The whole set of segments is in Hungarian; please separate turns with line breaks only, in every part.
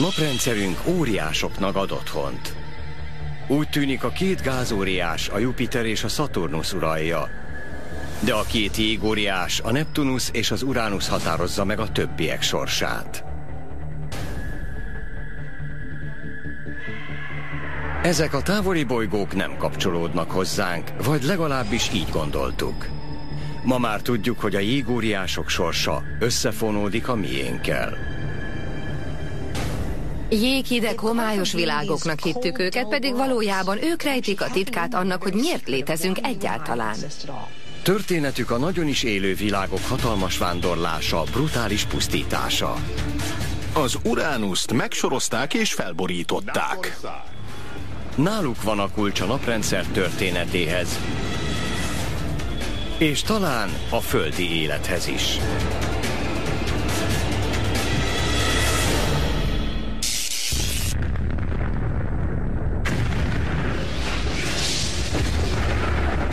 Naprendszerünk óriásoknak ad otthont. Úgy tűnik a két gázóriás, a Jupiter és a Saturnus uralja. De a két jégóriás, a Neptunus és az Uranus határozza meg a többiek sorsát. Ezek a távoli bolygók nem kapcsolódnak hozzánk, vagy legalábbis így gondoltuk. Ma már tudjuk, hogy a jégóriások sorsa összefonódik a miénkkel.
Jéghideg, homályos világoknak hittük őket, pedig valójában ők rejtik a titkát annak, hogy miért létezünk egyáltalán.
Történetük a nagyon is élő világok hatalmas vándorlása, brutális pusztítása.
Az Uránuszt megsorozták és felborították.
Náluk van a kulcs a naprendszer történetéhez, és talán a földi élethez is.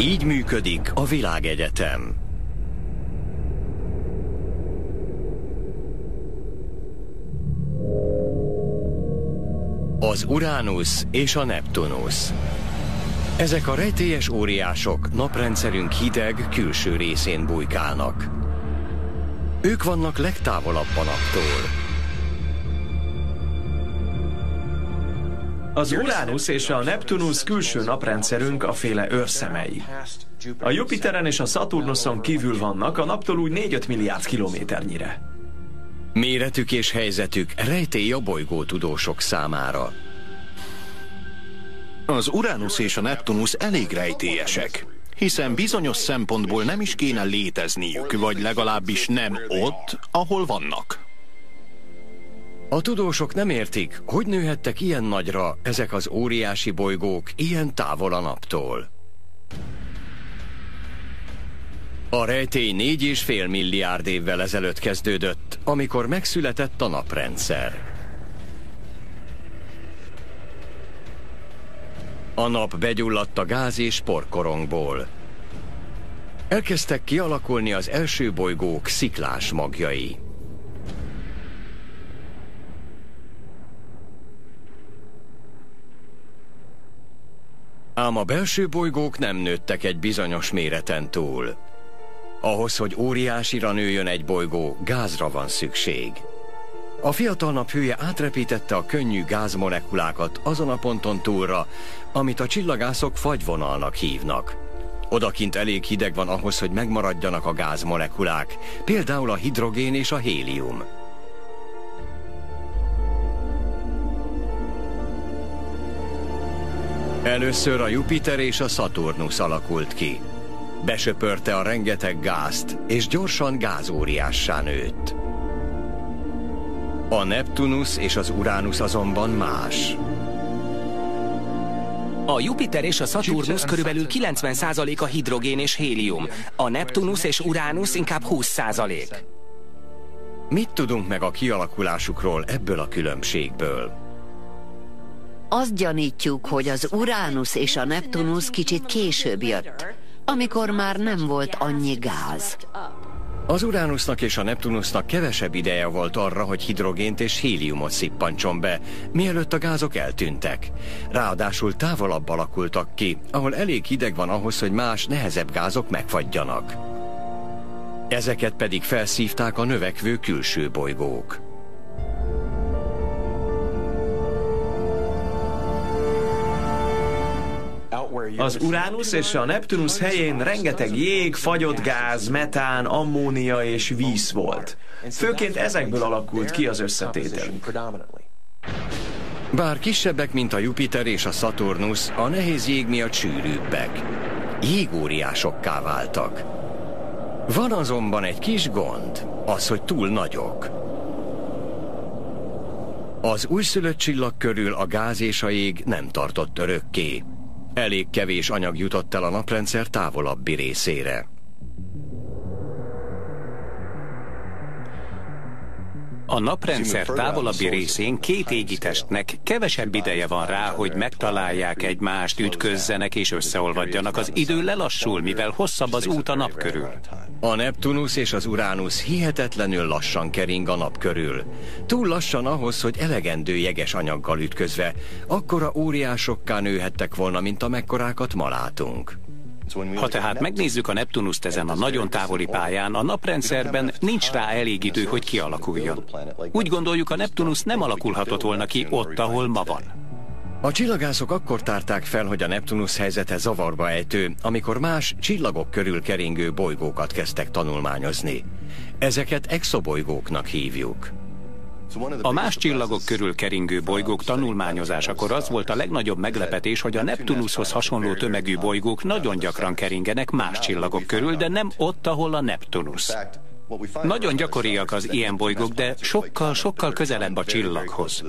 Így működik a világegyetem. Az Uranus és a Neptunus. Ezek a rejtélyes óriások naprendszerünk hideg külső részén bujkálnak. Ők vannak legtávolabb a naptól.
Az Uranus és a Neptunus külső naprendszerünk a féle őrszemei. A Jupiteren és a Saturnuson kívül vannak, a naptól úgy 4-5 milliárd kilométernyire.
Méretük és helyzetük rejtély a bolygó tudósok számára.
Az Uranus és a Neptunus elég rejtélyesek, hiszen bizonyos szempontból nem is kéne létezniük, vagy legalábbis nem ott, ahol vannak.
A tudósok nem értik, hogy nőhettek ilyen nagyra ezek az óriási bolygók ilyen távol a naptól. A rejtély négy és fél milliárd évvel ezelőtt kezdődött, amikor megszületett a naprendszer. A nap begyulladt a gáz és porkorongból. Elkezdtek kialakulni az első bolygók sziklás magjai. Ám a belső bolygók nem nőttek egy bizonyos méreten túl. Ahhoz, hogy óriásira nőjön egy bolygó, gázra van szükség. A fiatal nap hője átrepítette a könnyű gázmolekulákat azon a ponton túlra, amit a csillagászok fagyvonalnak hívnak. Odakint elég hideg van ahhoz, hogy megmaradjanak a gázmolekulák, például a hidrogén és a hélium. Először a Jupiter és a Saturnus alakult ki. Besöpörte a rengeteg gázt, és gyorsan gázóriássá nőtt. A Neptunus és az Uranus azonban más.
A Jupiter és a Saturnus körülbelül 90% a hidrogén és hélium, a Neptunus és Uranus inkább 20%.
Mit tudunk meg a kialakulásukról ebből a különbségből?
Azt gyanítjuk, hogy az Uranus és a Neptunus kicsit később jött, amikor már nem volt annyi gáz.
Az Uranusnak és a Neptunusnak kevesebb ideje volt arra, hogy hidrogént és héliumot szippantson be, mielőtt a gázok eltűntek. Ráadásul távolabb alakultak ki, ahol elég hideg van ahhoz, hogy más, nehezebb gázok megfagyjanak. Ezeket pedig felszívták a növekvő külső bolygók.
Az Uranus és a Neptunus helyén rengeteg jég, fagyott gáz, metán, ammónia és víz volt. Főként ezekből alakult ki az összetételünk.
Bár kisebbek, mint a Jupiter és a Saturnus, a nehéz jég miatt sűrűbbek. Jégóriásokká váltak. Van azonban egy kis gond, az, hogy túl nagyok. Az újszülött csillag körül a gáz és a jég nem tartott örökké. Elég kevés anyag jutott el a naprendszer távolabbi részére.
A naprendszer távolabbi részén két égitestnek kevesebb ideje van rá, hogy megtalálják egymást, ütközzenek és összeolvadjanak. Az idő lelassul, mivel hosszabb az út a nap körül.
A Neptunus és az Uranus hihetetlenül lassan kering a nap körül. Túl lassan ahhoz, hogy elegendő jeges anyaggal ütközve, akkora óriásokká nőhettek volna, mint amekkorákat ma látunk.
Ha tehát megnézzük a Neptunuszt ezen a nagyon távoli pályán, a naprendszerben nincs rá elég idő, hogy kialakuljon. Úgy gondoljuk, a Neptunusz nem alakulhatott volna ki ott, ahol ma van.
A csillagászok akkor tárták fel, hogy a Neptunusz helyzete zavarba ejtő, amikor más csillagok körül keringő bolygókat kezdtek tanulmányozni. Ezeket exobolygóknak hívjuk.
A más csillagok körül keringő bolygók tanulmányozásakor az volt a legnagyobb meglepetés, hogy a Neptunuszhoz hasonló tömegű bolygók nagyon gyakran keringenek más csillagok körül, de nem ott, ahol a Neptunusz. Nagyon gyakoriak az ilyen bolygók, de sokkal-sokkal közelebb a csillaghoz.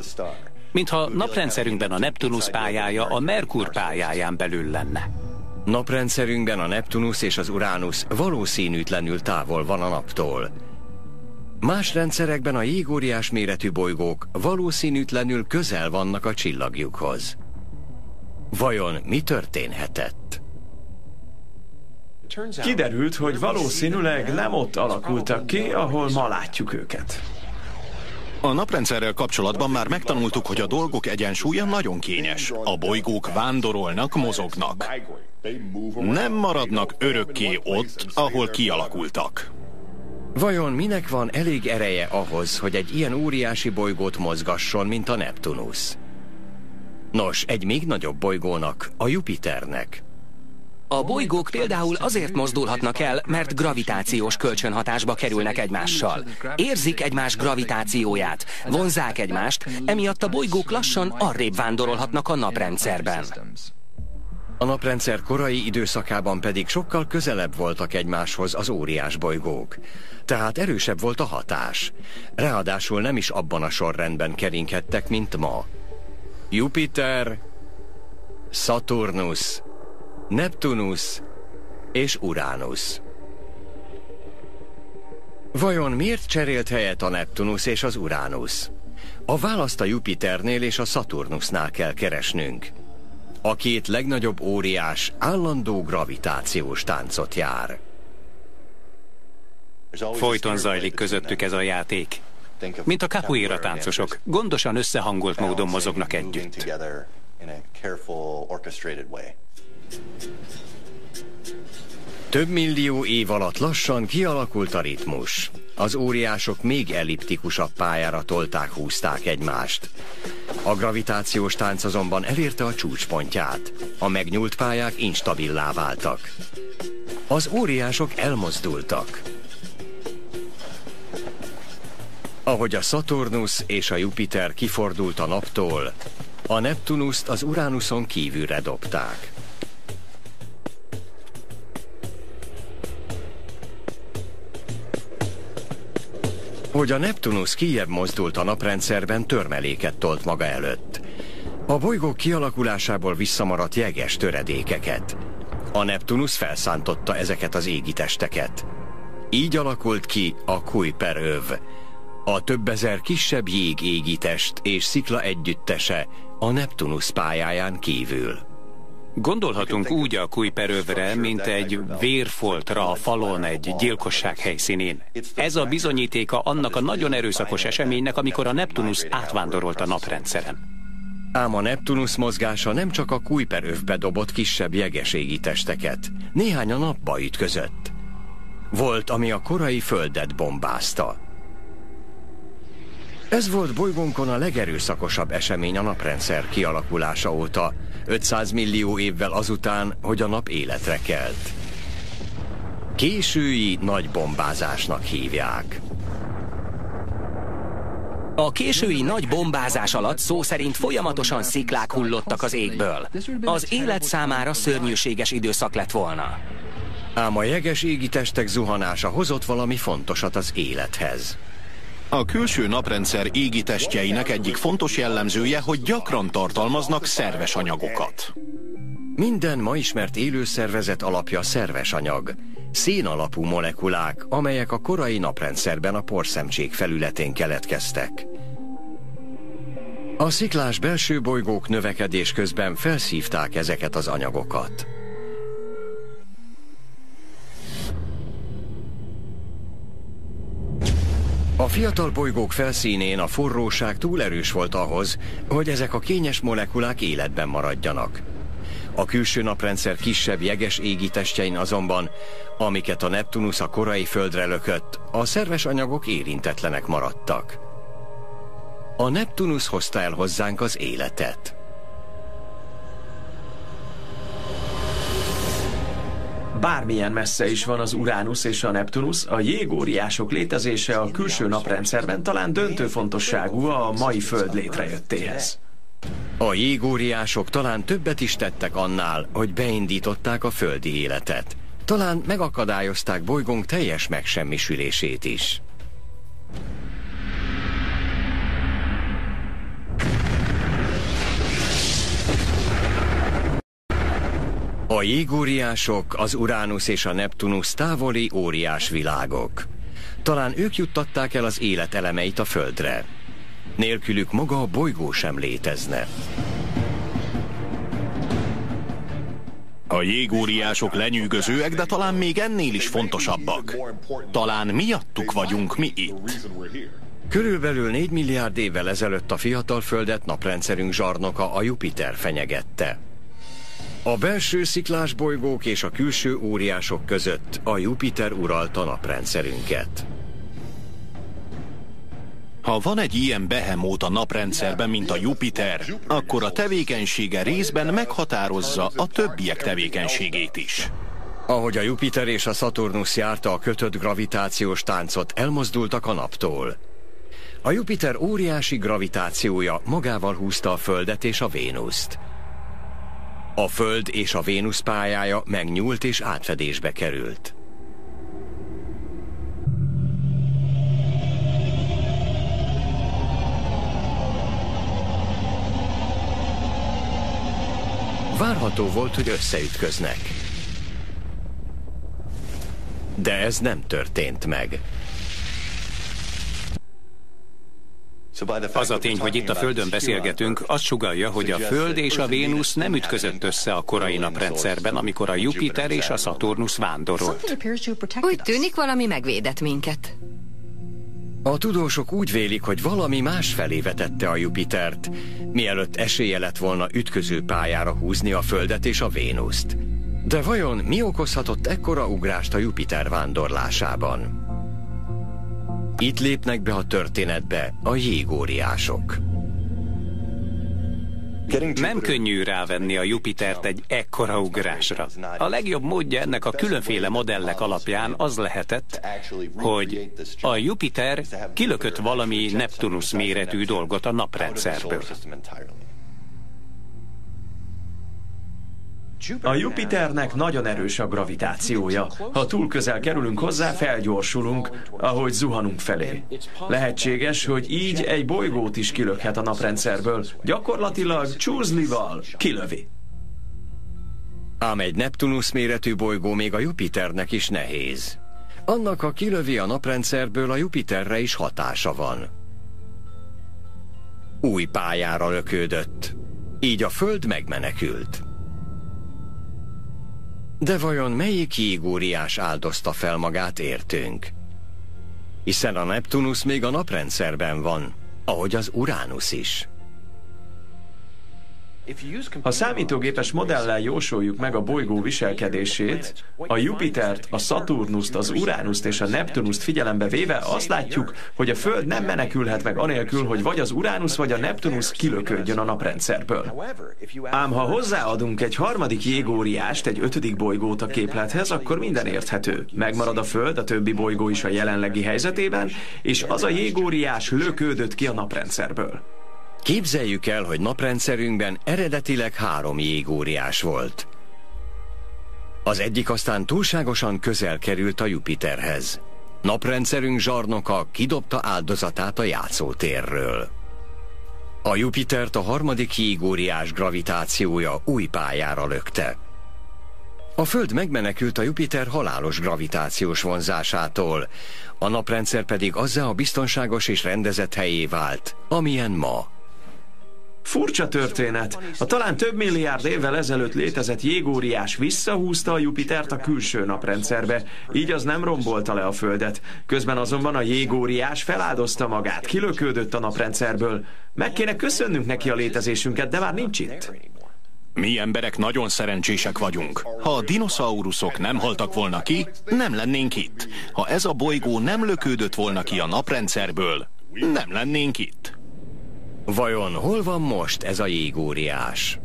Mintha naprendszerünkben a Neptunusz pályája a Merkur pályáján belül lenne.
Naprendszerünkben a Neptunusz és az Uránusz valószínűtlenül távol van a naptól. Más rendszerekben a jégóriás méretű bolygók valószínűtlenül közel vannak a csillagjukhoz. Vajon mi történhetett?
Kiderült, hogy valószínűleg nem ott alakultak ki, ahol ma látjuk őket.
A naprendszerrel kapcsolatban már megtanultuk, hogy a dolgok egyensúlya nagyon kényes. A bolygók vándorolnak, mozognak. Nem maradnak örökké ott, ahol kialakultak.
Vajon minek van elég ereje ahhoz, hogy egy ilyen óriási bolygót mozgasson, mint a Neptunusz? Nos, egy még nagyobb bolygónak, a Jupiternek.
A bolygók például azért mozdulhatnak el, mert gravitációs kölcsönhatásba kerülnek egymással. Érzik egymás gravitációját, vonzák egymást, emiatt a bolygók lassan arrébb vándorolhatnak a naprendszerben.
A naprendszer korai időszakában pedig sokkal közelebb voltak egymáshoz az óriás bolygók. Tehát erősebb volt a hatás. Ráadásul nem is abban a sorrendben keringhettek, mint ma. Jupiter, Saturnus, Neptunus és Uranus. Vajon miért cserélt helyet a Neptunus és az Uranus? A választ a Jupiternél és a Saturnusnál kell keresnünk. A két legnagyobb óriás állandó gravitációs táncot jár.
Folyton zajlik közöttük ez a játék. Mint a capoeira táncosok, gondosan összehangolt módon mozognak együtt.
Több millió év alatt lassan kialakult a ritmus. Az óriások még elliptikusabb pályára tolták, húzták egymást. A gravitációs tánc azonban elérte a csúcspontját. A megnyúlt pályák instabilá váltak. Az óriások elmozdultak. Ahogy a Saturnus és a Jupiter kifordult a naptól, a Neptunuszt az Uránuszon kívülre dobták. Hogy a Neptunusz kijebb mozdult a naprendszerben, törmeléket tolt maga előtt. A bolygók kialakulásából visszamaradt jeges töredékeket. A Neptunusz felszántotta ezeket az égitesteket. Így alakult ki a Kuiper öv, a több ezer kisebb jég égitest és szikla együttese a Neptunusz pályáján kívül.
Gondolhatunk úgy a Kuiperövre, mint egy vérfoltra a falon egy gyilkosság helyszínén. Ez a bizonyítéka annak a nagyon erőszakos eseménynek, amikor a Neptunusz átvándorolt a naprendszeren.
Ám a Neptunusz mozgása nem csak a Kuiperövbe dobott kisebb jegeségi testeket, néhány a napba ütközött. Volt, ami a korai földet bombázta. Ez volt bolygónkon a legerőszakosabb esemény a naprendszer kialakulása óta, 500 millió évvel azután, hogy a nap életre kelt. Késői nagy bombázásnak hívják.
A késői nagy bombázás alatt szó szerint folyamatosan sziklák hullottak az égből. Az élet számára szörnyűséges időszak lett volna.
Ám a jeges égi testek zuhanása hozott valami fontosat az élethez.
A külső naprendszer égi testjeinek egyik fontos jellemzője, hogy gyakran tartalmaznak szerves anyagokat.
Minden ma ismert élőszervezet alapja szerves anyag. Szén alapú molekulák, amelyek a korai naprendszerben a porszemcsék felületén keletkeztek. A sziklás belső bolygók növekedés közben felszívták ezeket az anyagokat. A fiatal bolygók felszínén a forróság túl erős volt ahhoz, hogy ezek a kényes molekulák életben maradjanak. A külső naprendszer kisebb jeges égitestjein azonban, amiket a Neptunus a korai földre lökött, a szerves anyagok érintetlenek maradtak. A Neptunus hozta el hozzánk az életet.
Bármilyen messze is van az Uránusz és a Neptunusz, a jégóriások létezése a külső naprendszerben talán döntő fontosságú a mai Föld létrejöttéhez.
A jégóriások talán többet is tettek annál, hogy beindították a földi életet. Talán megakadályozták bolygónk teljes megsemmisülését is. A jégóriások, az Uránusz és a Neptunusz távoli óriás világok. Talán ők juttatták el az élet elemeit a Földre. Nélkülük maga a bolygó sem létezne.
A jégóriások lenyűgözőek, de talán még ennél is fontosabbak. Talán miattuk vagyunk mi itt.
Körülbelül 4 milliárd évvel ezelőtt a fiatal földet naprendszerünk zsarnoka a Jupiter fenyegette. A belső sziklás bolygók és a külső óriások között a Jupiter uralta naprendszerünket.
Ha van egy ilyen behemót a naprendszerben, mint a Jupiter, akkor a tevékenysége részben meghatározza a többiek tevékenységét is.
Ahogy a Jupiter és a Saturnus járta a kötött gravitációs táncot, elmozdultak a naptól. A Jupiter óriási gravitációja magával húzta a Földet és a Vénuszt. A Föld és a Vénusz pályája megnyúlt és átfedésbe került. Várható volt, hogy összeütköznek. De ez nem történt meg.
Az a tény, hogy itt a Földön beszélgetünk, azt sugalja, hogy a Föld és a Vénusz nem ütközött össze a korai naprendszerben, amikor a Jupiter és a Saturnus vándorolt.
Úgy tűnik, valami megvédett minket.
A tudósok úgy vélik, hogy valami más felé vetette a Jupitert, mielőtt esélye lett volna ütköző pályára húzni a Földet és a Vénuszt. De vajon mi okozhatott ekkora ugrást a Jupiter vándorlásában? Itt lépnek be a történetbe a jégóriások.
Nem könnyű rávenni a Jupitert egy ekkora ugrásra. A legjobb módja ennek a különféle modellek alapján az lehetett, hogy a Jupiter kilökött valami Neptunus méretű dolgot a naprendszerből.
A Jupiternek nagyon erős a gravitációja. Ha túl közel kerülünk hozzá, felgyorsulunk, ahogy zuhanunk felé. Lehetséges, hogy így egy bolygót is kilökhet a naprendszerből. Gyakorlatilag csúzlival kilövi.
Ám egy Neptunus méretű bolygó még a Jupiternek is nehéz. Annak, ha kilövi a naprendszerből, a Jupiterre is hatása van. Új pályára lökődött. Így a Föld megmenekült. De vajon melyik jégóriás áldozta fel magát értünk? Hiszen a Neptunus még a naprendszerben van, ahogy az Uránusz is.
Ha számítógépes modellel jósoljuk meg a bolygó viselkedését, a Jupitert, a Saturnuszt, az Uránuszt és a Neptunuszt figyelembe véve azt látjuk, hogy a Föld nem menekülhet meg anélkül, hogy vagy az Uránusz vagy a Neptunusz kilöködjön a naprendszerből. Ám ha hozzáadunk egy harmadik jégóriást, egy ötödik bolygót a képlethez, akkor minden érthető. Megmarad a Föld, a többi bolygó is a jelenlegi helyzetében, és az a jégóriás lökődött ki a naprendszerből.
Képzeljük el, hogy naprendszerünkben eredetileg három jégóriás volt. Az egyik aztán túlságosan közel került a Jupiterhez. Naprendszerünk zsarnoka kidobta áldozatát a játszótérről. A Jupitert a harmadik jégóriás gravitációja új pályára lökte. A Föld megmenekült a Jupiter halálos gravitációs vonzásától, a naprendszer pedig azzá a biztonságos és rendezett helyé vált, amilyen ma.
Furcsa történet. A talán több milliárd évvel ezelőtt létezett jégóriás visszahúzta a Jupitert a külső naprendszerbe, így az nem rombolta le a Földet. Közben azonban a jégóriás feláldozta magát, kilökődött a naprendszerből. Meg kéne köszönnünk neki a létezésünket, de már nincs itt.
Mi emberek nagyon szerencsések vagyunk. Ha a dinoszauruszok nem haltak volna ki, nem lennénk itt. Ha ez a bolygó nem lökődött volna ki a naprendszerből, nem lennénk itt.
Vajon hol van most ez a jégóriás?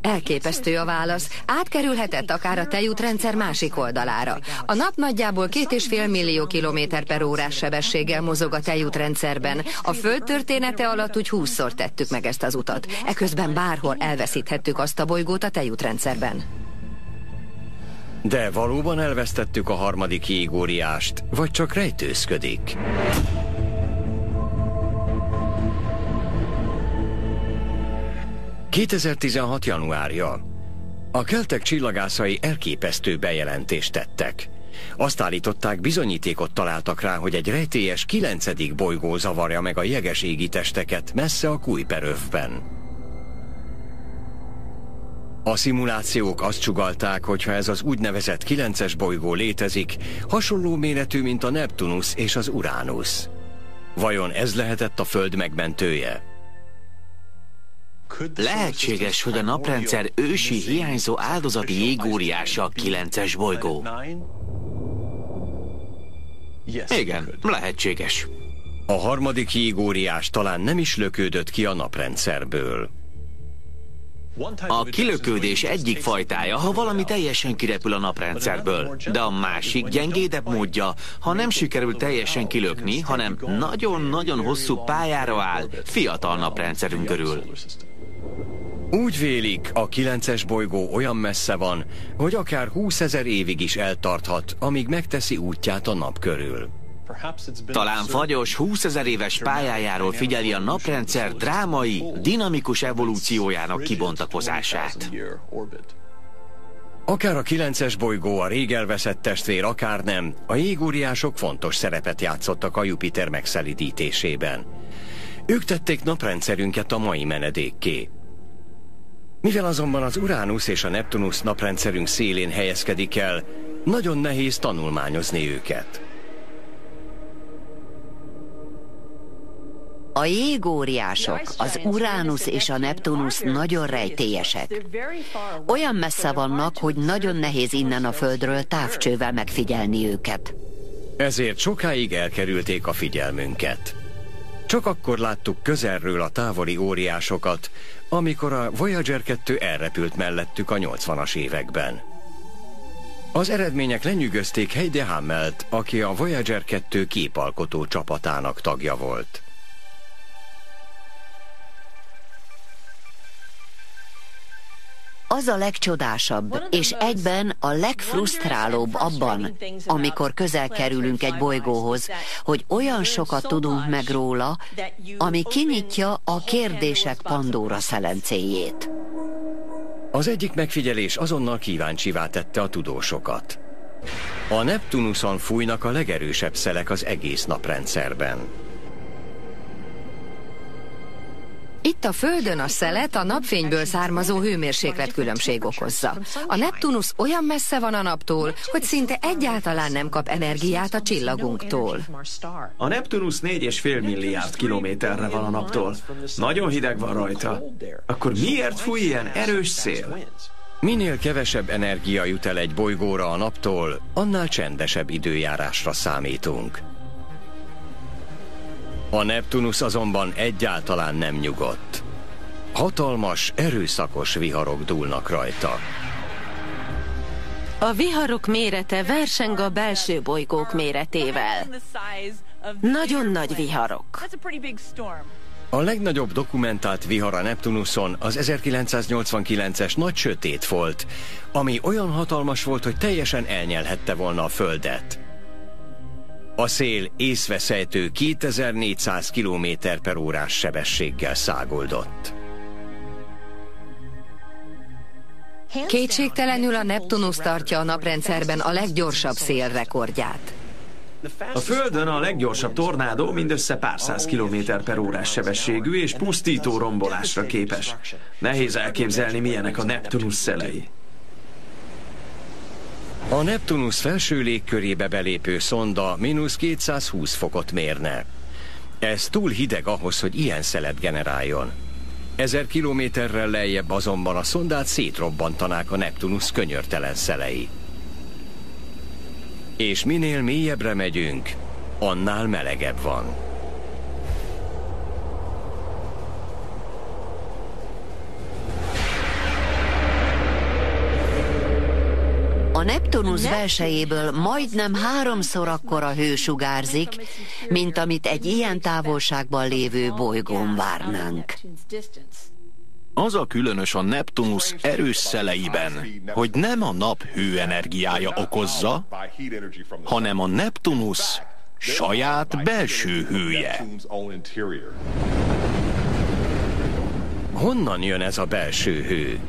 Elképesztő a válasz. Átkerülhetett akár a tejútrendszer másik oldalára. A nap nagyjából két és fél millió kilométer per órás sebességgel mozog a tejútrendszerben. A Föld története alatt úgy húszszor tettük meg ezt az utat. Eközben bárhol elveszíthettük azt a bolygót a tejútrendszerben.
De valóban elvesztettük a harmadik jégóriást, vagy csak rejtőzködik? 2016. januárja. A keltek csillagászai elképesztő bejelentést tettek. Azt állították, bizonyítékot találtak rá, hogy egy rejtélyes kilencedik bolygó zavarja meg a jeges égi testeket messze a Kuiperövben. A szimulációk azt csugalták, hogy ha ez az úgynevezett kilences bolygó létezik, hasonló méretű, mint a Neptunus és az Uranus. Vajon ez lehetett a Föld megmentője?
Lehetséges, hogy a naprendszer ősi hiányzó áldozati jégóriása a kilences bolygó. Igen, lehetséges.
A harmadik jégóriás talán nem is lökődött ki a naprendszerből.
A kilökődés egyik fajtája, ha valami teljesen kirepül a naprendszerből, de a másik gyengédebb módja, ha nem sikerül teljesen kilökni, hanem nagyon-nagyon hosszú pályára áll fiatal naprendszerünk körül.
Úgy vélik, a kilences bolygó olyan messze van, hogy akár 20 ezer évig is eltarthat, amíg megteszi útját a nap körül.
Talán fagyos 20 ezer éves pályájáról figyeli a naprendszer drámai, dinamikus evolúciójának kibontakozását.
Akár a kilences bolygó a rég elveszett testvér, akár nem, a jégóriások fontos szerepet játszottak a Jupiter megszelidítésében. Ők tették naprendszerünket a mai menedékké. Mivel azonban az Uranus és a Neptunus naprendszerünk szélén helyezkedik el, nagyon nehéz tanulmányozni őket.
A jégóriások, az Uranus és a Neptunus nagyon rejtélyesek. Olyan messze vannak, hogy nagyon nehéz innen a Földről távcsővel megfigyelni őket.
Ezért sokáig elkerülték a figyelmünket. Csak akkor láttuk közelről a távoli óriásokat, amikor a Voyager 2 elrepült mellettük a 80-as években. Az eredmények lenyűgözték Heide Hammelt, aki a Voyager 2 képalkotó csapatának tagja volt.
Az a legcsodásabb, és egyben a legfrusztrálóbb abban, amikor közel kerülünk egy bolygóhoz, hogy olyan sokat tudunk meg róla, ami kinyitja a kérdések Pandóra szelencéjét.
Az egyik megfigyelés azonnal kíváncsivá tette a tudósokat. A Neptunuson fújnak a legerősebb szelek az egész naprendszerben.
Itt a Földön a szelet a napfényből származó hőmérséklet különbség okozza. A Neptunus olyan messze van a naptól, hogy szinte egyáltalán nem kap energiát a csillagunktól.
A Neptunus 4,5 milliárd kilométerre van a naptól. Nagyon hideg van rajta. Akkor miért fúj ilyen erős szél?
Minél kevesebb energia jut el egy bolygóra a naptól, annál csendesebb időjárásra számítunk. A Neptunus azonban egyáltalán nem nyugodt. Hatalmas, erőszakos viharok dúlnak rajta.
A viharok mérete verseng a belső bolygók méretével. Nagyon nagy viharok.
A legnagyobb dokumentált vihar a Neptunuson az 1989-es nagy sötét volt, ami olyan hatalmas volt, hogy teljesen elnyelhette volna a Földet. A szél észveszejtő 2400 km per órás sebességgel szágoldott.
Kétségtelenül a Neptunus tartja a naprendszerben a leggyorsabb szélrekordját.
A Földön a leggyorsabb tornádó mindössze pár száz kilométer per órás sebességű és pusztító rombolásra képes. Nehéz elképzelni, milyenek a Neptunus szelei.
A Neptunus felső légkörébe belépő szonda mínusz 220 fokot mérne. Ez túl hideg ahhoz, hogy ilyen szelet generáljon. Ezer kilométerrel lejjebb azonban a szondát szétrobbantanák a Neptunus könyörtelen szelei. És minél mélyebbre megyünk, annál melegebb van.
A Neptunus belsejéből majdnem háromszor akkora hő sugárzik, mint amit egy ilyen távolságban lévő bolygón várnánk.
Az a különös a Neptunus erős szeleiben, hogy nem a nap hőenergiája okozza, hanem a Neptunus saját belső hője.
Honnan jön ez a belső hő?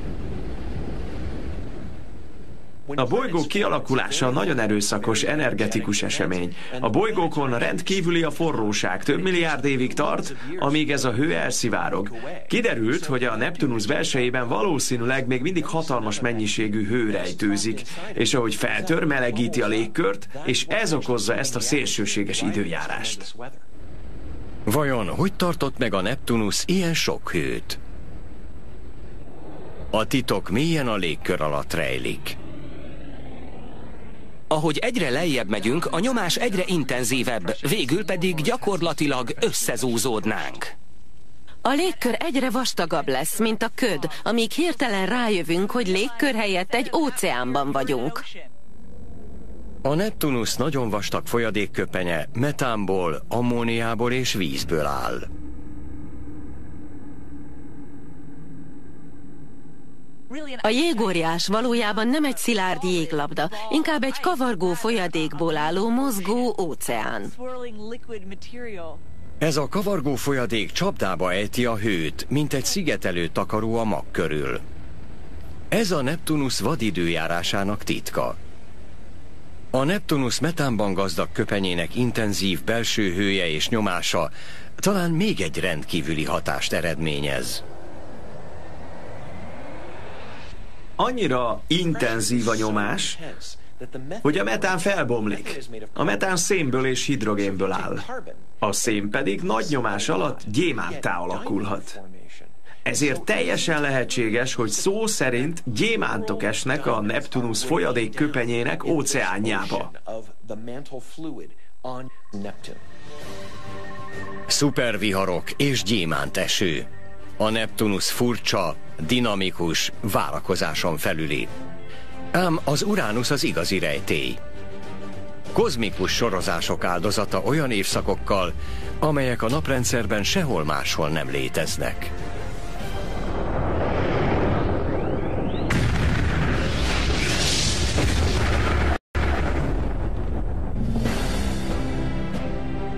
A bolygó kialakulása nagyon erőszakos, energetikus esemény. A bolygókon rendkívüli a forróság, több milliárd évig tart, amíg ez a hő elszivárog. Kiderült, hogy a Neptunus belsejében valószínűleg még mindig hatalmas mennyiségű hő rejtőzik, és ahogy feltör, melegíti a légkört, és ez okozza ezt a szélsőséges időjárást.
Vajon hogy tartott meg a Neptunus ilyen sok hőt? A titok mélyen a légkör alatt rejlik.
Ahogy egyre lejjebb megyünk, a nyomás egyre intenzívebb, végül pedig gyakorlatilag összezúzódnánk.
A légkör egyre vastagabb lesz, mint a köd, amíg hirtelen rájövünk, hogy légkör helyett egy óceánban vagyunk.
A Neptunus nagyon vastag folyadékköpenye metánból, ammóniából és vízből áll.
A jégóriás valójában nem egy szilárd jéglabda, inkább egy kavargó folyadékból álló mozgó óceán.
Ez a kavargó folyadék csapdába ejti a hőt, mint egy szigetelő takaró a mag körül. Ez a Neptunus vadidőjárásának titka. A Neptunus metánban gazdag köpenyének intenzív belső hője és nyomása talán még egy rendkívüli hatást eredményez.
Annyira intenzív a nyomás, hogy a metán felbomlik. A metán szénből és hidrogénből áll. A szén pedig nagy nyomás alatt gyémánttá alakulhat. Ezért teljesen lehetséges, hogy szó szerint gyémántok esnek a Neptunus folyadék köpenyének óceánjába.
Szuperviharok és gyémánt eső. A Neptunus furcsa, dinamikus, várakozáson felüli. Ám az Uránusz az igazi rejtély. Kozmikus sorozások áldozata olyan évszakokkal, amelyek a naprendszerben sehol máshol nem léteznek.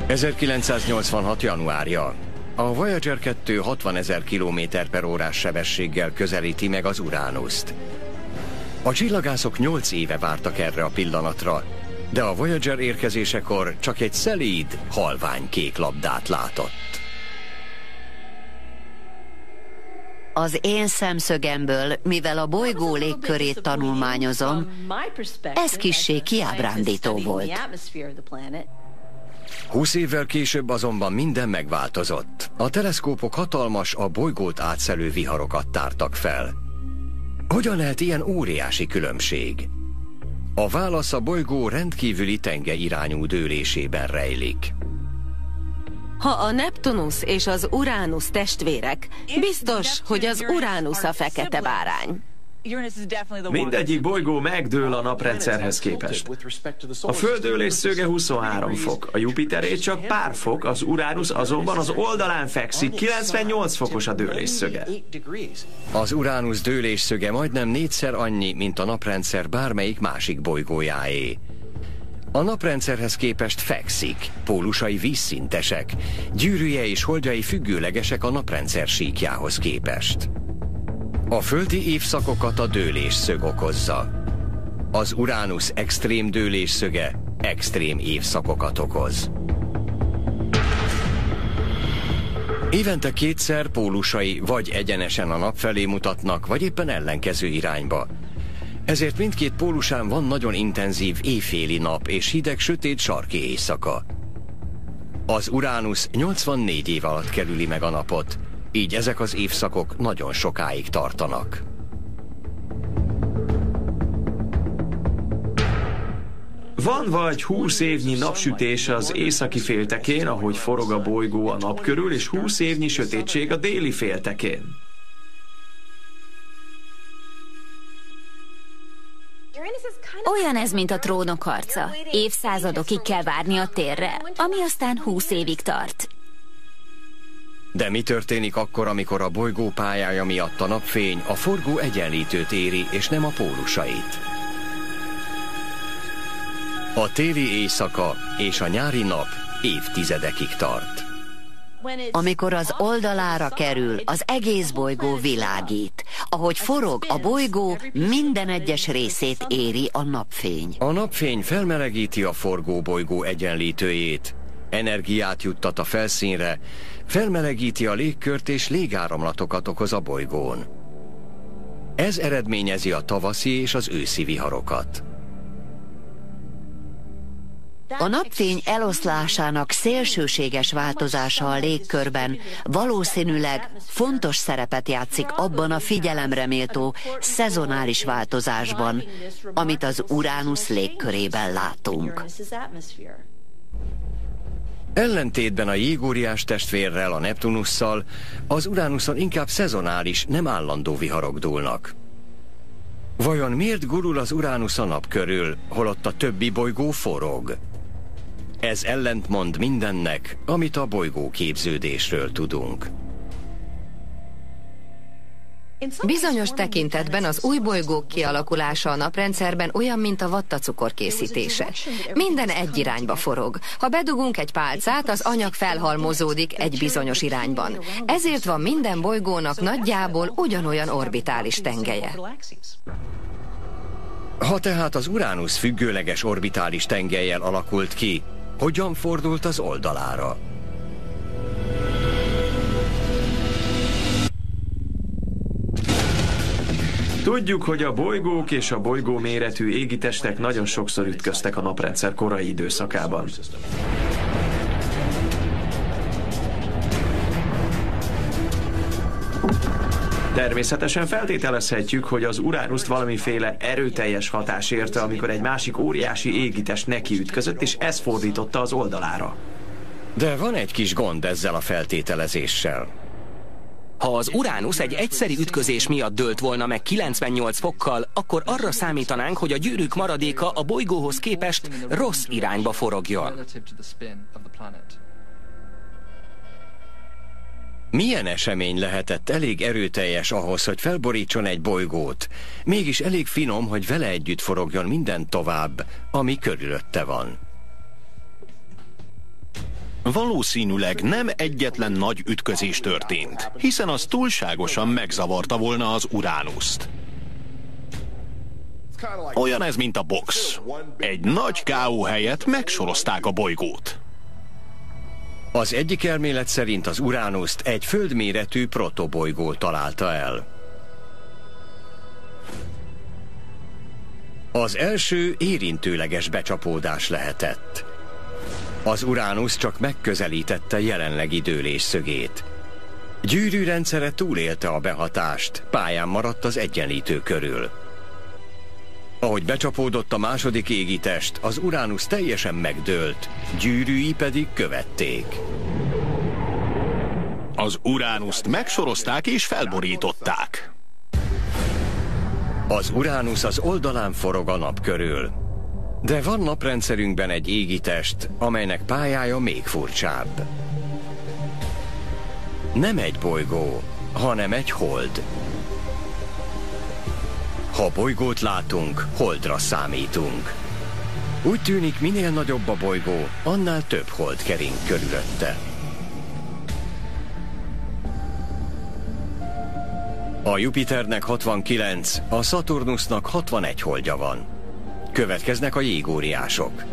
...1986. januárja. A Voyager 2 60 ezer km per órás sebességgel közelíti meg az Uránuszt. A csillagászok 8 éve vártak erre a pillanatra, de a Voyager érkezésekor csak egy szelíd, halvány kék labdát látott.
Az én szemszögemből, mivel a bolygó légkörét tanulmányozom, ez kissé kiábrándító volt.
20 évvel később azonban minden megváltozott. A teleszkópok hatalmas, a bolygót átszelő viharokat tártak fel. Hogyan lehet ilyen óriási különbség? A válasz a bolygó rendkívüli tenge irányú dőlésében rejlik.
Ha a Neptunus és az Uranus testvérek, biztos, hogy az Uranus a fekete bárány.
Mindegyik bolygó megdől a naprendszerhez képest. A Föld szöge 23 fok, a Jupiteré csak pár fok, az Uranus azonban az oldalán fekszik, 98 fokos a dőlésszöge.
Az Uranus dőlésszöge majdnem négyszer annyi, mint a naprendszer bármelyik másik bolygójáé. A naprendszerhez képest fekszik, pólusai vízszintesek, gyűrűje és holdjai függőlegesek a naprendszer síkjához képest. A földi évszakokat a dőlésszög okozza. Az Uránusz extrém dőlésszöge extrém évszakokat okoz. Évente kétszer pólusai vagy egyenesen a nap felé mutatnak, vagy éppen ellenkező irányba. Ezért mindkét pólusán van nagyon intenzív éjféli nap és hideg sötét sarki éjszaka. Az Uránusz 84 év alatt kerüli meg a napot, így ezek az évszakok nagyon sokáig tartanak.
Van vagy 20 évnyi napsütés az északi féltekén, ahogy forog a bolygó a nap körül, és 20 évnyi sötétség a déli féltekén.
Olyan ez, mint a trónok harca. Évszázadokig kell várni a térre, ami aztán 20 évig tart.
De mi történik akkor, amikor a bolygó pályája miatt a napfény a forgó egyenlítőt éri, és nem a pólusait? A téli éjszaka és a nyári nap évtizedekig tart.
Amikor az oldalára kerül, az egész bolygó világít. Ahogy forog, a bolygó minden egyes részét éri a napfény.
A napfény felmelegíti a forgó bolygó egyenlítőjét, energiát juttat a felszínre, felmelegíti a légkört és légáramlatokat okoz a bolygón. Ez eredményezi a tavaszi és az őszi viharokat.
A napfény eloszlásának szélsőséges változása a légkörben valószínűleg fontos szerepet játszik abban a figyelemre méltó szezonális változásban, amit az Uránusz légkörében látunk.
Ellentétben a jégóriás testvérrel, a Neptunusszal, az Uránuszon inkább szezonális, nem állandó viharok dúlnak. Vajon miért gurul az Uránusz a nap körül, holott a többi bolygó forog? Ez ellentmond mindennek, amit a bolygó képződésről tudunk.
Bizonyos tekintetben az új bolygók kialakulása a naprendszerben olyan, mint a vattacukor készítése. Minden egy irányba forog. Ha bedugunk egy pálcát, az anyag felhalmozódik egy bizonyos irányban. Ezért van minden bolygónak nagyjából ugyanolyan orbitális tengelye.
Ha tehát az Uránusz függőleges orbitális tengelyel alakult ki, hogyan fordult az oldalára?
Tudjuk, hogy a bolygók és a bolygó méretű égitestek nagyon sokszor ütköztek a naprendszer korai időszakában. Természetesen feltételezhetjük, hogy az Uránuszt valamiféle erőteljes hatás érte, amikor egy másik óriási égitest neki ütközött, és ez fordította az oldalára.
De van egy kis gond ezzel a feltételezéssel.
Ha az Uránusz egy egyszeri ütközés miatt dőlt volna meg 98 fokkal, akkor arra számítanánk, hogy a gyűrűk maradéka a bolygóhoz képest rossz irányba forogjon.
Milyen esemény lehetett elég erőteljes ahhoz, hogy felborítson egy bolygót, mégis elég finom, hogy vele együtt forogjon minden tovább, ami körülötte van?
Valószínűleg nem egyetlen nagy ütközés történt, hiszen az túlságosan megzavarta volna az Uránuszt. Olyan ez, mint a box. Egy nagy K.O. helyett megsorozták a bolygót.
Az egyik elmélet szerint az Uránuszt egy földméretű protobolygó találta el. Az első érintőleges becsapódás lehetett. Az Uránusz csak megközelítette jelenlegi dőlésszögét. Gyűrűrendszere túlélte a behatást, pályán maradt az egyenlítő körül. Ahogy becsapódott a második égitest, az Uránusz teljesen megdőlt, gyűrűi pedig követték.
Az Uránuszt megsorozták és felborították.
Az Uránusz az oldalán forog a nap körül. De van naprendszerünkben egy égitest, amelynek pályája még furcsább. Nem egy bolygó, hanem egy hold. Ha bolygót látunk, holdra számítunk. Úgy tűnik, minél nagyobb a bolygó, annál több hold kering körülötte. A Jupiternek 69, a Saturnusnak 61 holdja van. Következnek a jégóriások.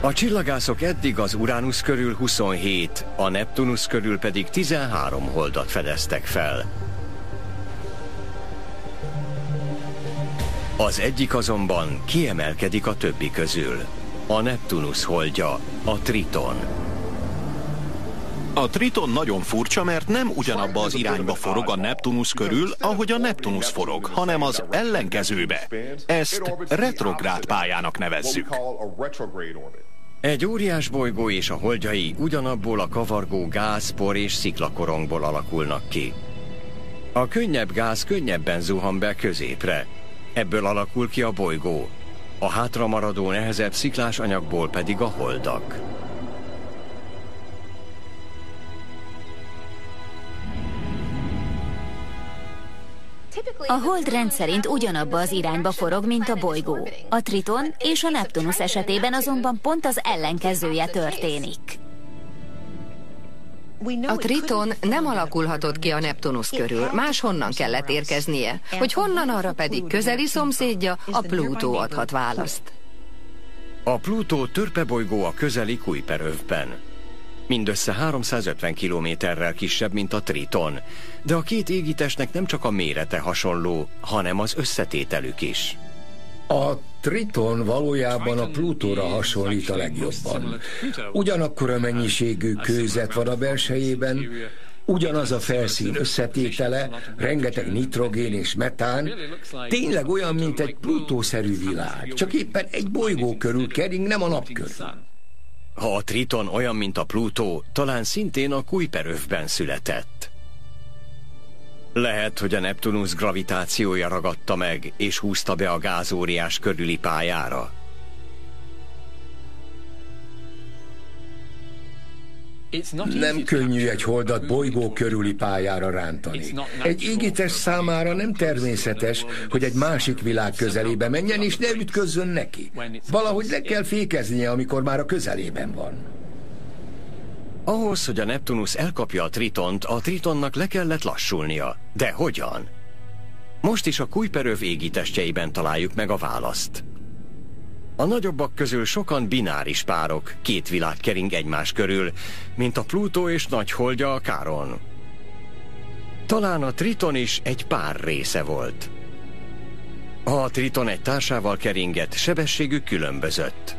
A csillagászok eddig az Uranus körül 27, a Neptunus körül pedig 13 holdat fedeztek fel. Az egyik azonban kiemelkedik a többi közül. A Neptunus holdja, a Triton.
A Triton nagyon furcsa, mert nem ugyanabba az irányba forog a Neptunus körül, ahogy a Neptunus forog, hanem az ellenkezőbe. Ezt retrográd pályának nevezzük.
Egy óriás bolygó és a holdjai ugyanabból a kavargó gáz, por és sziklakorongból alakulnak ki. A könnyebb gáz könnyebben zuhan be középre. Ebből alakul ki a bolygó. A hátra maradó nehezebb sziklás anyagból pedig a holdak.
A hold rendszerint ugyanabba az irányba forog, mint a bolygó. A Triton és a Neptunus esetében azonban pont az ellenkezője történik.
A Triton nem alakulhatott ki a Neptunusz körül, máshonnan kellett érkeznie, hogy honnan arra pedig közeli szomszédja, a Plutó adhat választ.
A Plutó törpebolygó a közeli Kuiperövben. Mindössze 350 kilométerrel kisebb, mint a Triton, de a két égitestnek nem csak a mérete hasonló, hanem az összetételük is.
A Triton valójában a Plutóra hasonlít a legjobban. Ugyanakkor a mennyiségű kőzet van a belsejében, ugyanaz a felszín összetétele, rengeteg nitrogén és metán, tényleg olyan, mint egy Plutószerű világ, csak éppen egy bolygó körül kering, nem a nap körül.
Ha a Triton olyan, mint a Plutó, talán szintén a Kuiperövben született. Lehet, hogy a Neptunus gravitációja ragadta meg, és húzta be a gázóriás körüli pályára.
Nem könnyű egy holdat bolygó körüli pályára rántani. Egy égítés számára nem természetes, hogy egy másik világ közelébe menjen, és ne ütközzön neki. Valahogy le kell fékeznie, amikor már a közelében van.
Ahhoz, hogy a Neptunus elkapja a Tritont, a Tritonnak le kellett lassulnia. De hogyan? Most is a Kuiperöv égitestjeiben találjuk meg a választ. A nagyobbak közül sokan bináris párok, két világ kering egymás körül, mint a Plutó és nagyholdja a Káron. Talán a Triton is egy pár része volt. Ha a Triton egy társával keringett, sebességük különbözött.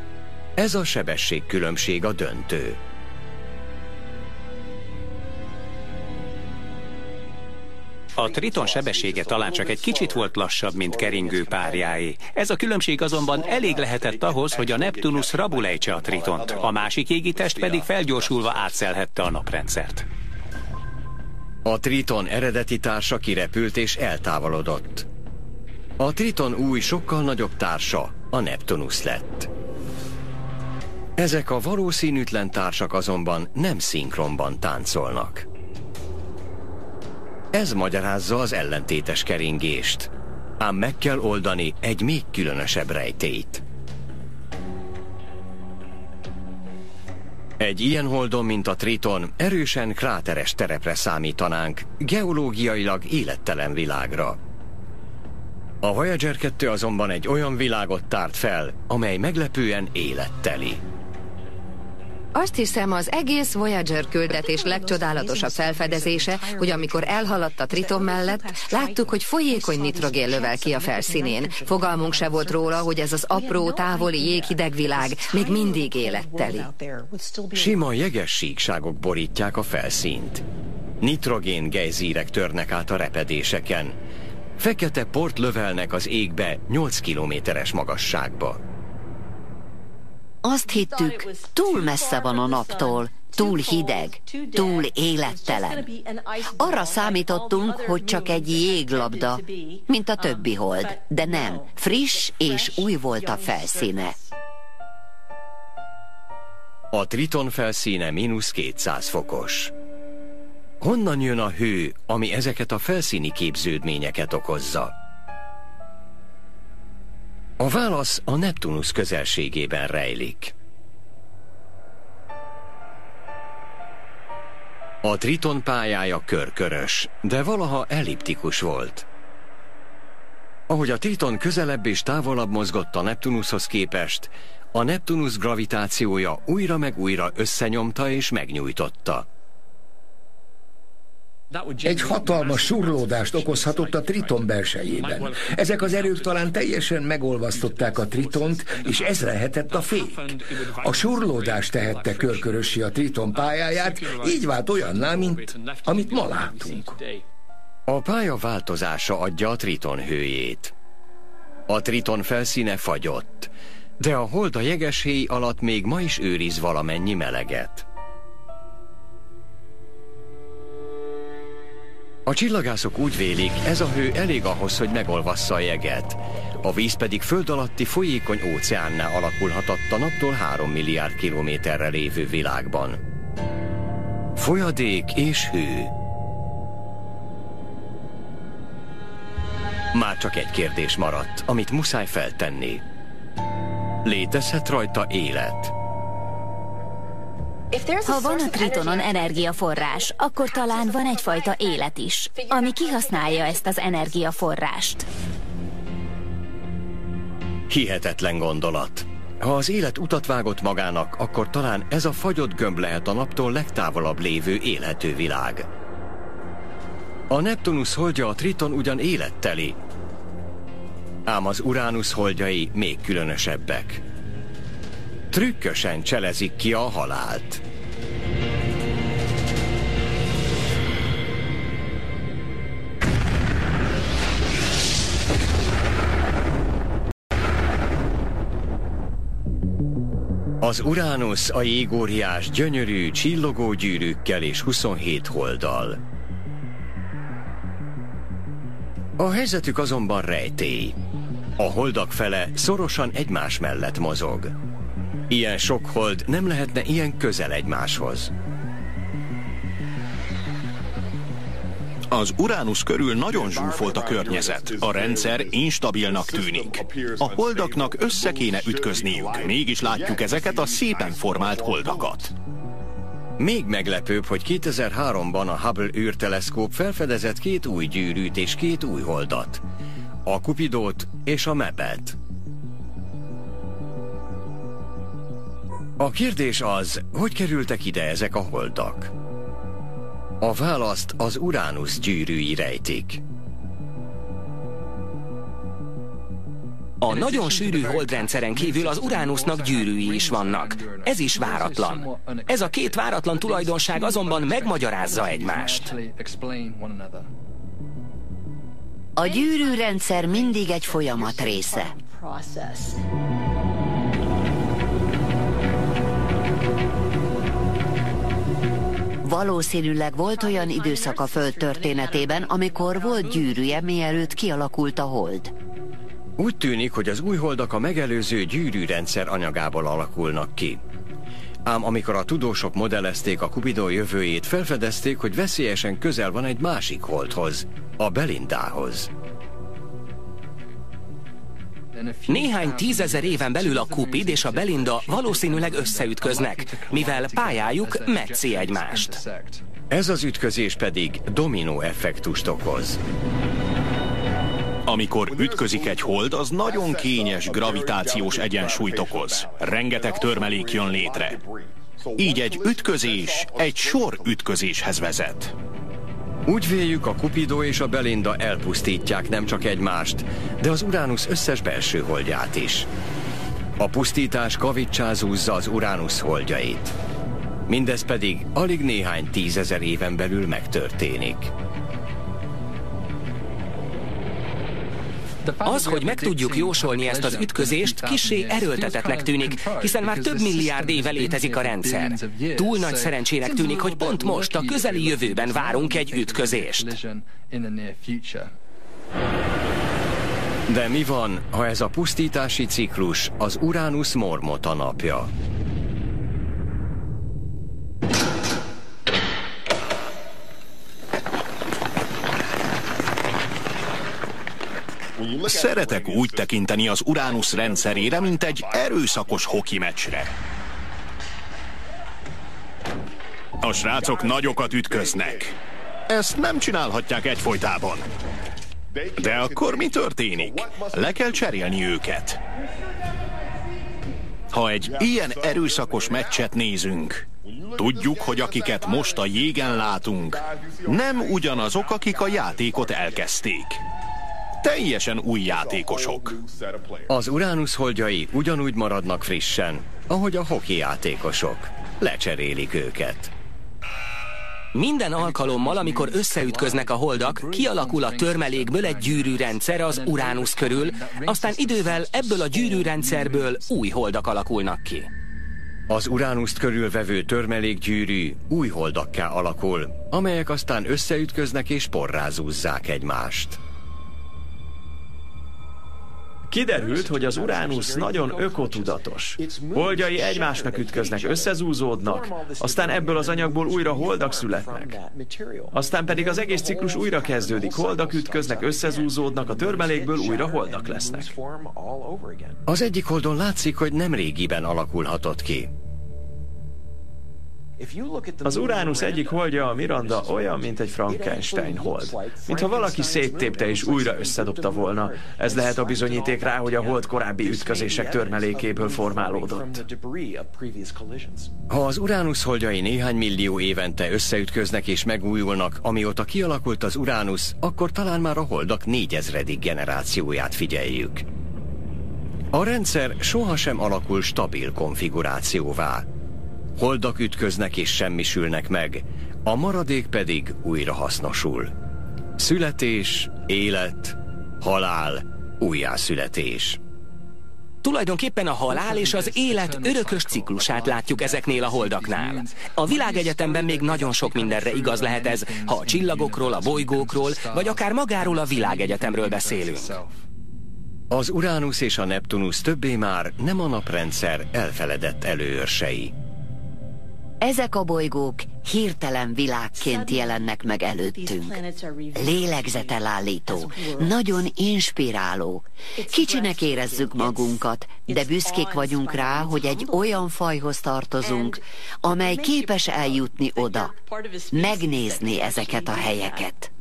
Ez a sebességkülönbség a döntő.
A Triton sebessége talán csak egy kicsit volt lassabb, mint keringő párjáé. Ez a különbség azonban elég lehetett ahhoz, hogy a Neptunus rabulejtse a Tritont, a másik égitest pedig felgyorsulva átszelhette a naprendszert.
A Triton eredeti társa kirepült és eltávolodott. A Triton új, sokkal nagyobb társa, a Neptunus lett. Ezek a valószínűtlen társak azonban nem szinkronban táncolnak. Ez magyarázza az ellentétes keringést. Ám meg kell oldani egy még különösebb rejtét. Egy ilyen holdon, mint a Triton, erősen kráteres terepre számítanánk, geológiailag élettelen világra. A Voyager 2 azonban egy olyan világot tárt fel, amely meglepően életteli.
Azt hiszem, az egész Voyager küldetés legcsodálatosabb felfedezése, hogy amikor elhaladt a Triton mellett, láttuk, hogy folyékony nitrogén lövel ki a felszínén. Fogalmunk se volt róla, hogy ez az apró, távoli jéghideg világ még mindig életteli.
Sima jeges síkságok borítják a felszínt. Nitrogén gejzírek törnek át a repedéseken. Fekete port lövelnek az égbe 8 kilométeres magasságba.
Azt hittük, túl messze van a naptól, túl hideg, túl élettelen. Arra számítottunk, hogy csak egy jéglabda, mint a többi hold, de nem, friss és új volt a felszíne.
A Triton felszíne mínusz 200 fokos. Honnan jön a hő, ami ezeket a felszíni képződményeket okozza? A válasz a Neptunus közelségében rejlik. A Triton pályája körkörös, de valaha elliptikus volt. Ahogy a Triton közelebb és távolabb mozgott a Neptunushoz képest, a Neptunus gravitációja újra meg újra összenyomta és megnyújtotta.
Egy hatalmas surlódást okozhatott a Triton belsejében. Ezek az erők talán teljesen megolvasztották a Tritont, és ez lehetett a fék. A surlódás tehette körkörösi a Triton pályáját, így vált olyanná, mint amit ma látunk.
A pálya változása adja a Triton hőjét. A Triton felszíne fagyott, de a hold a jegeshéj alatt még ma is őriz valamennyi meleget. A csillagászok úgy vélik, ez a hő elég ahhoz, hogy megolvassza a jeget. A víz pedig föld alatti folyékony óceánná alakulhatott a naptól 3 milliárd kilométerre lévő világban. Folyadék és hő. Már csak egy kérdés maradt, amit muszáj feltenni. Létezhet rajta élet?
Ha van a Tritonon energiaforrás, akkor talán van egyfajta élet is, ami kihasználja ezt az energiaforrást.
Hihetetlen gondolat. Ha az élet utat vágott magának, akkor talán ez a fagyott gömb lehet a naptól legtávolabb lévő élhető világ. A Neptunus holdja a Triton ugyan életteli, ám az Uránusz holdjai még különösebbek. Trükkösen cselezik ki a halált. Az Uránusz a jégóriás gyönyörű, csillogó gyűrűkkel és 27 holdal. A helyzetük azonban rejtély. A holdak fele szorosan egymás mellett mozog. Ilyen sok hold nem lehetne ilyen közel egymáshoz.
Az Uránusz körül nagyon zsúfolt a környezet. A rendszer instabilnak tűnik. A holdaknak össze kéne ütközniük. Mégis látjuk ezeket a szépen formált holdakat.
Még meglepőbb, hogy 2003-ban a Hubble űrteleszkóp felfedezett két új gyűrűt és két új holdat. A Cupidót és a Mepet. A kérdés az, hogy kerültek ide ezek a holdak? A választ az Uránusz gyűrűi rejtik.
A nagyon sűrű holdrendszeren kívül az Uránusznak gyűrűi is vannak. Ez is váratlan. Ez a két váratlan tulajdonság azonban megmagyarázza egymást.
A gyűrűrendszer mindig egy folyamat része. Valószínűleg volt olyan időszak a Föld történetében, amikor volt gyűrűje, mielőtt kialakult a hold.
Úgy tűnik, hogy az új holdak a megelőző gyűrűrendszer anyagából alakulnak ki. Ám amikor a tudósok modellezték a Kupidó jövőjét, felfedezték, hogy veszélyesen közel van egy másik holdhoz, a Belindához.
Néhány tízezer éven belül a Cupid és a Belinda valószínűleg összeütköznek, mivel pályájuk metszi egymást.
Ez az ütközés pedig dominó effektust okoz.
Amikor ütközik egy hold, az nagyon kényes gravitációs egyensúlyt okoz. Rengeteg törmelék jön létre. Így egy ütközés egy sor ütközéshez vezet.
Úgy véljük, a Cupido és a Belinda elpusztítják nem csak egymást, de az Uránusz összes belső holdját is. A pusztítás kavicsázúzza az Uránusz holdjait. Mindez pedig alig néhány tízezer éven belül megtörténik.
Az, hogy meg tudjuk jósolni ezt az ütközést, kisé erőltetetnek tűnik, hiszen már több milliárd éve létezik a rendszer. Túl nagy szerencsének tűnik, hogy pont most, a közeli jövőben várunk egy ütközést.
De mi van, ha ez a pusztítási ciklus az Uránusz mormota napja?
Szeretek úgy tekinteni az Uránusz rendszerére, mint egy erőszakos hoki meccsre. A srácok nagyokat ütköznek. Ezt nem csinálhatják egyfolytában. De akkor mi történik? Le kell cserélni őket. Ha egy ilyen erőszakos meccset nézünk, tudjuk, hogy akiket most a jégen látunk, nem ugyanazok, akik a játékot elkezdték. Teljesen új játékosok.
Az Uránusz holdjai ugyanúgy maradnak frissen, ahogy a hoki játékosok. Lecserélik őket.
Minden alkalommal, amikor összeütköznek a holdak, kialakul a törmelékből egy gyűrűrendszer az Uránusz körül, aztán idővel ebből a gyűrűrendszerből új holdak alakulnak ki.
Az Uránuszt körülvevő törmelékgyűrű új holdakká alakul, amelyek aztán összeütköznek és porrázúzzák egymást.
Kiderült, hogy az Uránusz nagyon ökotudatos. Holdjai egymásnak ütköznek, összezúzódnak, aztán ebből az anyagból újra holdak születnek. Aztán pedig az egész ciklus újra kezdődik, holdak ütköznek, összezúzódnak, a törmelékből újra holdak lesznek.
Az egyik holdon látszik, hogy nem régiben alakulhatott ki.
Az Uránusz egyik holdja, a Miranda, olyan, mint egy Frankenstein hold. Mintha valaki széttépte és újra összedobta volna. Ez lehet a bizonyíték rá, hogy a hold korábbi ütközések törmelékéből formálódott.
Ha az Uránusz holdjai néhány millió évente összeütköznek és megújulnak, amióta kialakult az Uránusz, akkor talán már a holdak négyezredik generációját figyeljük. A rendszer sohasem alakul stabil konfigurációvá. Holdak ütköznek és semmisülnek meg, a maradék pedig újra hasznosul. Születés, élet, halál, újjászületés.
Tulajdonképpen a halál és az élet örökös ciklusát látjuk ezeknél a holdaknál. A világegyetemben még nagyon sok mindenre igaz lehet ez, ha a csillagokról, a bolygókról, vagy akár magáról a világegyetemről beszélünk.
Az Uránusz és a Neptunusz többé már nem a naprendszer elfeledett előörsei.
Ezek a bolygók hirtelen világként jelennek meg előttünk. Lélegzetelállító, nagyon inspiráló. Kicsinek érezzük magunkat, de büszkék vagyunk rá, hogy egy olyan fajhoz tartozunk, amely képes eljutni oda, megnézni ezeket a helyeket.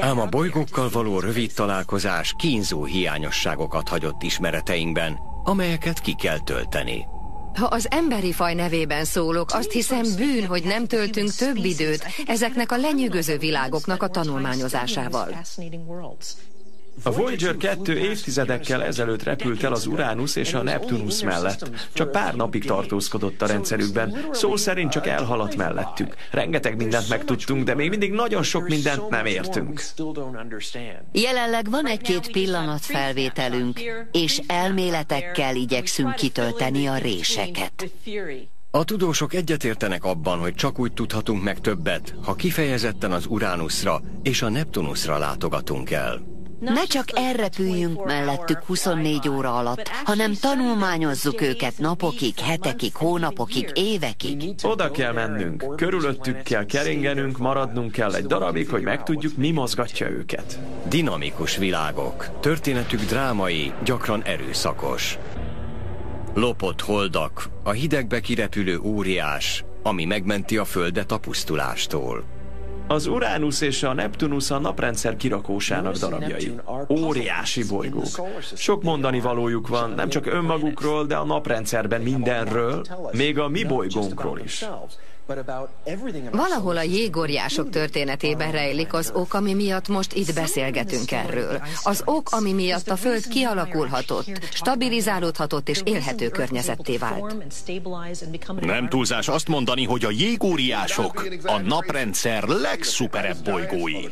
Ám a bolygókkal való rövid találkozás kínzó hiányosságokat hagyott ismereteinkben, amelyeket ki kell tölteni.
Ha az emberi faj nevében szólok, azt hiszem bűn, hogy nem töltünk több időt ezeknek a lenyűgöző világoknak a tanulmányozásával.
A Voyager 2 évtizedekkel ezelőtt repült el az Uranus és a Neptunus mellett. Csak pár napig tartózkodott a rendszerükben. Szó szerint csak elhaladt mellettük. Rengeteg mindent megtudtunk, de még mindig nagyon sok mindent nem értünk.
Jelenleg van egy-két pillanatfelvételünk, és elméletekkel igyekszünk kitölteni a réseket.
A tudósok egyetértenek abban, hogy csak úgy tudhatunk meg többet, ha kifejezetten az Uránuszra és a Neptunusra látogatunk el.
Ne csak elrepüljünk mellettük 24 óra alatt, hanem tanulmányozzuk őket napokig, hetekig, hónapokig, évekig.
Oda kell mennünk, körülöttük kell keringenünk, maradnunk kell egy darabig, hogy megtudjuk, mi mozgatja őket.
Dinamikus világok, történetük drámai, gyakran erőszakos. Lopott holdak, a hidegbe kirepülő óriás, ami megmenti a földet a pusztulástól.
Az Uránusz és a Neptunusz a naprendszer kirakósának darabjai. Óriási bolygók. Sok mondani valójuk van, nem csak önmagukról, de a naprendszerben mindenről, még a mi bolygónkról is.
Valahol a jégorjások történetében rejlik az ok, ami miatt most itt beszélgetünk erről. Az ok, ami miatt a Föld kialakulhatott, stabilizálódhatott és élhető környezetté vált.
Nem túlzás azt mondani, hogy a jégóriások a naprendszer legszuperebb bolygói.